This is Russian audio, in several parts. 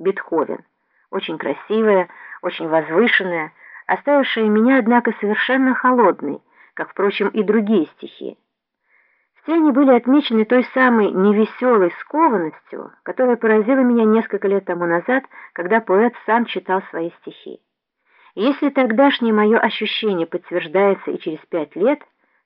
Бетховен. Очень красивая, очень возвышенная, оставившая меня, однако, совершенно холодной, как, впрочем, и другие стихи. Все они были отмечены той самой невеселой скованностью, которая поразила меня несколько лет тому назад, когда поэт сам читал свои стихи. если тогдашнее мое ощущение подтверждается и через пять лет,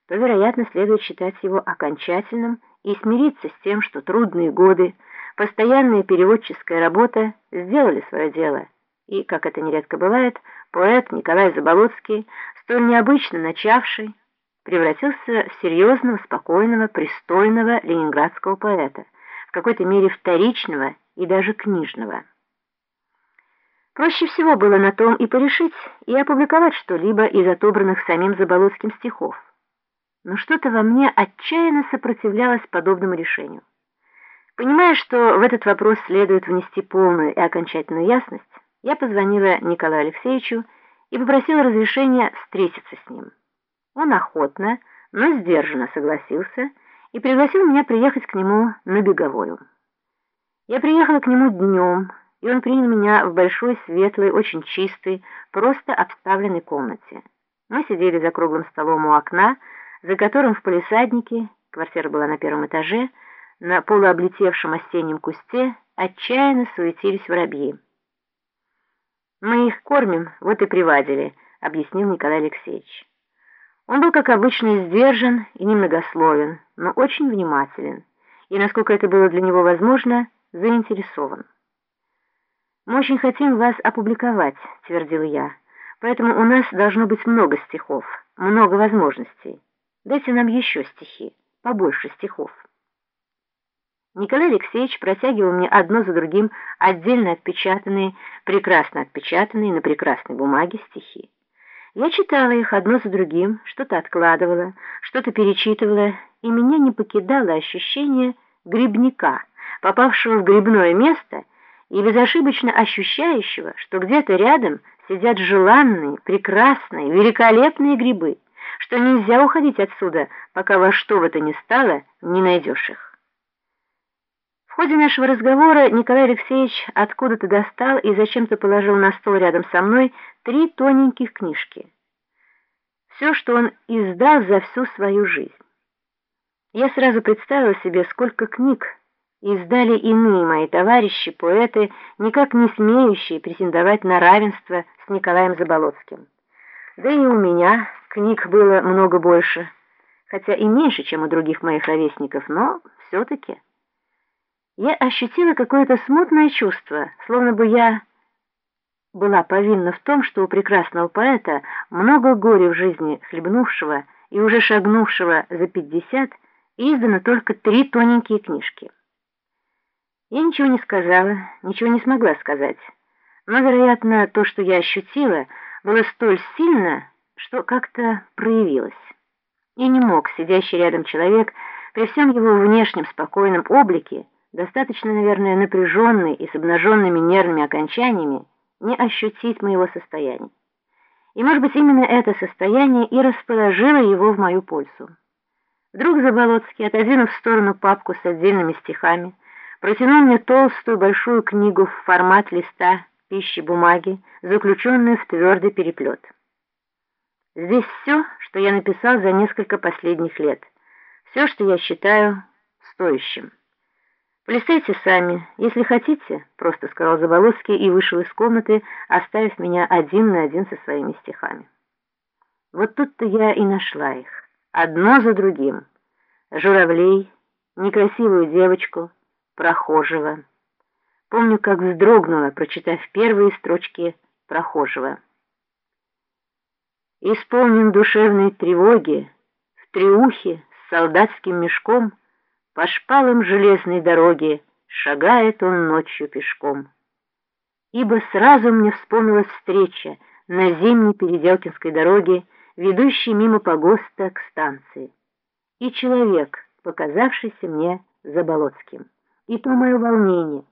то, вероятно, следует считать его окончательным и смириться с тем, что трудные годы, постоянная переводческая работа сделали свое дело, и, как это нередко бывает, поэт Николай Заболоцкий, столь необычно начавший, превратился в серьезного, спокойного, пристойного ленинградского поэта, в какой-то мере вторичного и даже книжного. Проще всего было на том и порешить, и опубликовать что-либо из отобранных самим Заболоцким стихов. Но что-то во мне отчаянно сопротивлялось подобному решению. Понимая, что в этот вопрос следует внести полную и окончательную ясность, я позвонила Николаю Алексеевичу и попросила разрешения встретиться с ним. Он охотно, но сдержанно согласился и пригласил меня приехать к нему на беговую. Я приехала к нему днем, и он принял меня в большой, светлой, очень чистой, просто обставленной комнате. Мы сидели за круглым столом у окна, за которым в полисаднике, квартира была на первом этаже, на полуоблетевшем осеннем кусте отчаянно суетились воробьи. «Мы их кормим, вот и привадили», — объяснил Николай Алексеевич. Он был, как обычно, сдержан и немногословен, но очень внимателен, и, насколько это было для него возможно, заинтересован. «Мы очень хотим вас опубликовать», — твердил я, «поэтому у нас должно быть много стихов, много возможностей. Дайте нам еще стихи, побольше стихов». Николай Алексеевич протягивал мне одно за другим отдельно отпечатанные, прекрасно отпечатанные на прекрасной бумаге стихи. Я читала их одно за другим, что-то откладывала, что-то перечитывала, и меня не покидало ощущение грибника, попавшего в грибное место и безошибочно ощущающего, что где-то рядом сидят желанные, прекрасные, великолепные грибы, что нельзя уходить отсюда, пока во что бы то ни стало не найдешь их. В ходе нашего разговора Николай Алексеевич откуда-то достал и зачем-то положил на стол рядом со мной три тоненьких книжки. Все, что он издал за всю свою жизнь. Я сразу представила себе, сколько книг издали иные мои товарищи, поэты, никак не смеющие претендовать на равенство с Николаем Заболоцким. Да и у меня книг было много больше, хотя и меньше, чем у других моих ровесников, но все-таки я ощутила какое-то смутное чувство, словно бы я была повинна в том, что у прекрасного поэта много горя в жизни хлебнувшего и уже шагнувшего за пятьдесят издано только три тоненькие книжки. Я ничего не сказала, ничего не смогла сказать, но, вероятно, то, что я ощутила, было столь сильно, что как-то проявилось. И не мог сидящий рядом человек при всем его внешнем спокойном облике достаточно, наверное, напряженный и с обнаженными нервными окончаниями, не ощутить моего состояния. И, может быть, именно это состояние и расположило его в мою пользу. Вдруг Заболоцкий, отодвинув в сторону папку с отдельными стихами, протянул мне толстую большую книгу в формат листа пищи бумаги, заключенную в твердый переплет. Здесь все, что я написал за несколько последних лет, все, что я считаю стоящим. «Полистайте сами, если хотите», — просто сказал Заболоцкий и вышел из комнаты, оставив меня один на один со своими стихами. Вот тут-то я и нашла их, одно за другим. Журавлей, некрасивую девочку, прохожего. Помню, как вздрогнула, прочитав первые строчки прохожего. Исполнен душевной тревоги, в триухе с солдатским мешком — по шпалам железной дороги шагает он ночью пешком. Ибо сразу мне вспомнилась встреча на зимней Переделкинской дороге, ведущей мимо погоста к станции. И человек, показавшийся мне Заболоцким. И то мое волнение.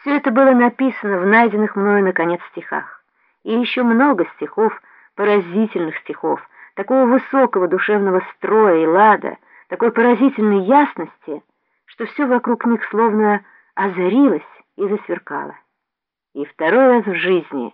Все это было написано в найденных мною, наконец, стихах. И еще много стихов, поразительных стихов, такого высокого душевного строя и лада, такой поразительной ясности, что все вокруг них словно озарилось и засверкало. И второй раз в жизни